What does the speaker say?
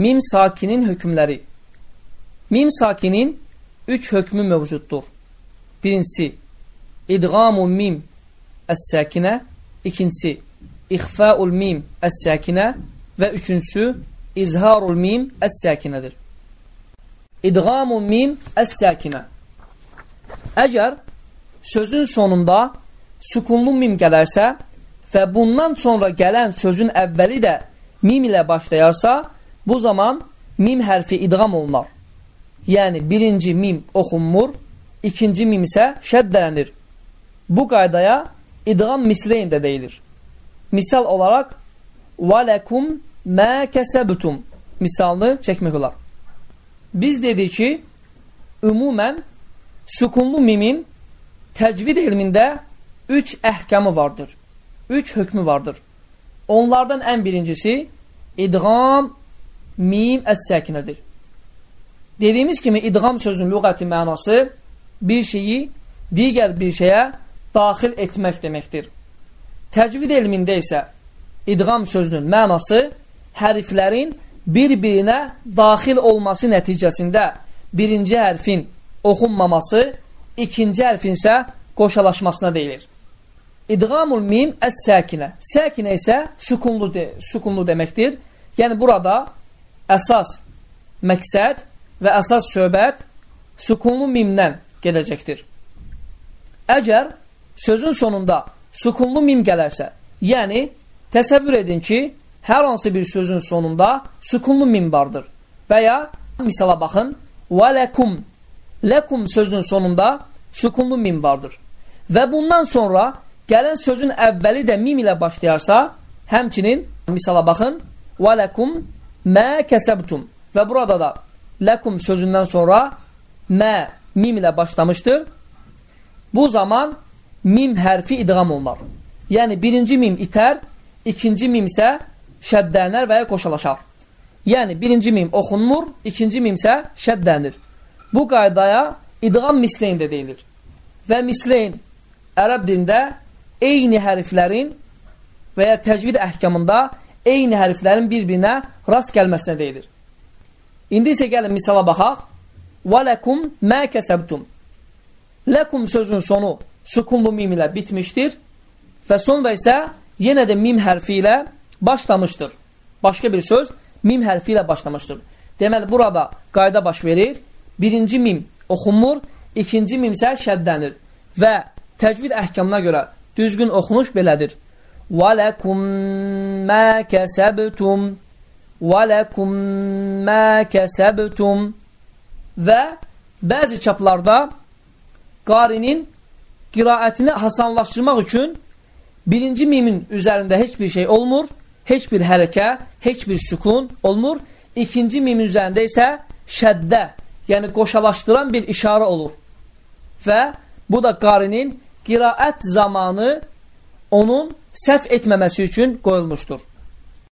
Mim sakinin hökmləri. Mim sakinin üç hökmü mövcuddur. Birincisi, idğamu mim əs-səkinə. İkincisi, ixfaul mim əs-səkinə. Və üçüncüsü, izharul mim əs-səkinədir. İdğamu mim əs-səkinə. Əgər sözün sonunda sukunlu mim gələrsə və bundan sonra gələn sözün əvvəli də mim ilə başlayarsa, bu zaman mim hərfi idğam olunar. Yəni, birinci mim oxunmur, ikinci mim isə şəddələnir. Bu qaydaya idğam misleyin də deyilir. Misal olaraq, وَلَكُمْ مَا كَسَبْتُمْ misalını çəkmək olar. Biz dedik ki, ümumən sukunlu mimin təcvid elmində üç əhkamı vardır. Üç hökmü vardır. Onlardan ən birincisi idğam mim əs-səkinədir. Dediyimiz kimi idğam sözünün lüğəti mənası bir şeyi digər bir şeyə daxil etmək deməkdir. Təcvid elmində isə idğam sözünün mənası hərflərin bir-birinə daxil olması nəticəsində birinci hərfin oxunmaması, ikinci hərfin isə qoşalaşmasına deyilir. İdğamul mim əs-səkinə. Səkinə isə sukunlu, de, sukunlu deməkdir. Yəni burada əsas məqsəd və əsas söhbət sukunlu mimdən gedəcəkdir. Əgər sözün sonunda sukunlu mim gələrsə, yəni təsəvvür edin ki, hər hansı bir sözün sonunda sukunlu mim vardır. Və ya misala baxın, və ləkum, ləkum sözünün sonunda sukunlu mim vardır. Və bundan sonra gələn sözün əvvəli də mim ilə başlayarsa, həmçinin misala baxın, və ləkum mə kəsəbtum və burada da ləkum sözündən sonra mə mim ilə başlamışdır. Bu zaman mim hərfi idğam olunar. Yəni birinci mim itər, ikinci mim isə şəddələnər və ya qoşalaşar. Yəni birinci mim oxunmur, ikinci mim isə şəddələnir. Bu qaydaya idğam misleyn də deyilir. Və misleyn ərəb dində eyni hərflərin və ya təcvid əhkamında eyni hərflərin bir-birinə rast gəlməsinə deyilir. İndi isə gəlin misala baxaq. Və ləkum mə kəsəbtum. Ləkum sözün sonu sukunlu mim ilə bitmişdir və sonra isə yenə də mim hərfi ilə başlamışdır. Başqa bir söz mim hərfi ilə başlamışdır. Deməli, burada qayda baş verir. Birinci mim oxunmur, ikinci mim isə şəddənir və təcvid əhkamına görə düzgün oxunuş belədir. وَلَكُمْ مَا كَسَبْتُمْ وَلَكُمْ مَا كَسَبْتُمْ Və bəzi çaplarda qarinin qiraətini hasanlaşdırmaq üçün birinci mimin üzərində heç bir şey olmur, heç bir hərəkə, heç bir sükun olmur. İkinci mimin üzərində isə şəddə, yəni qoşalaşdıran bir işarə olur. Və bu da qarinin qiraət zamanı onun səhv etməməsi üçün qoyulmuşdur.